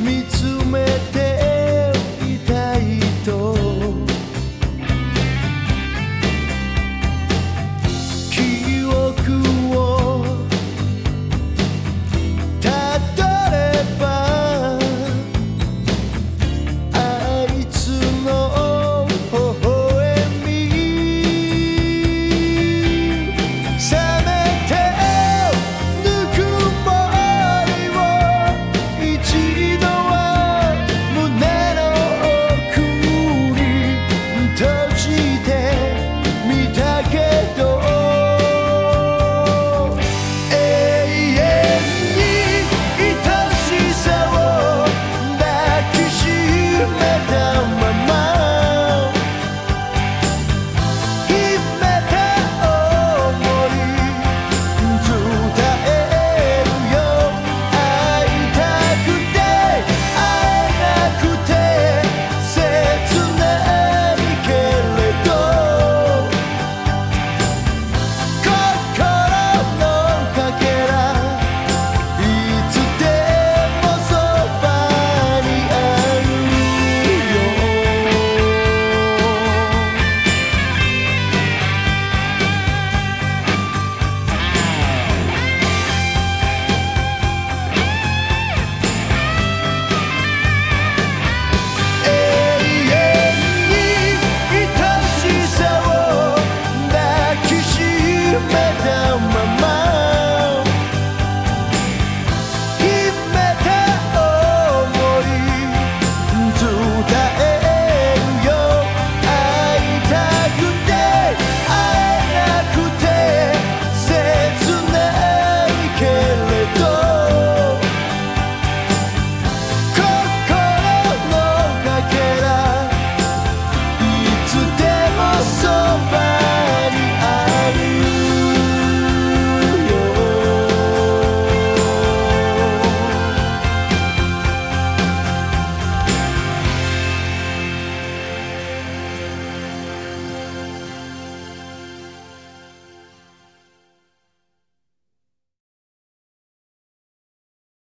me too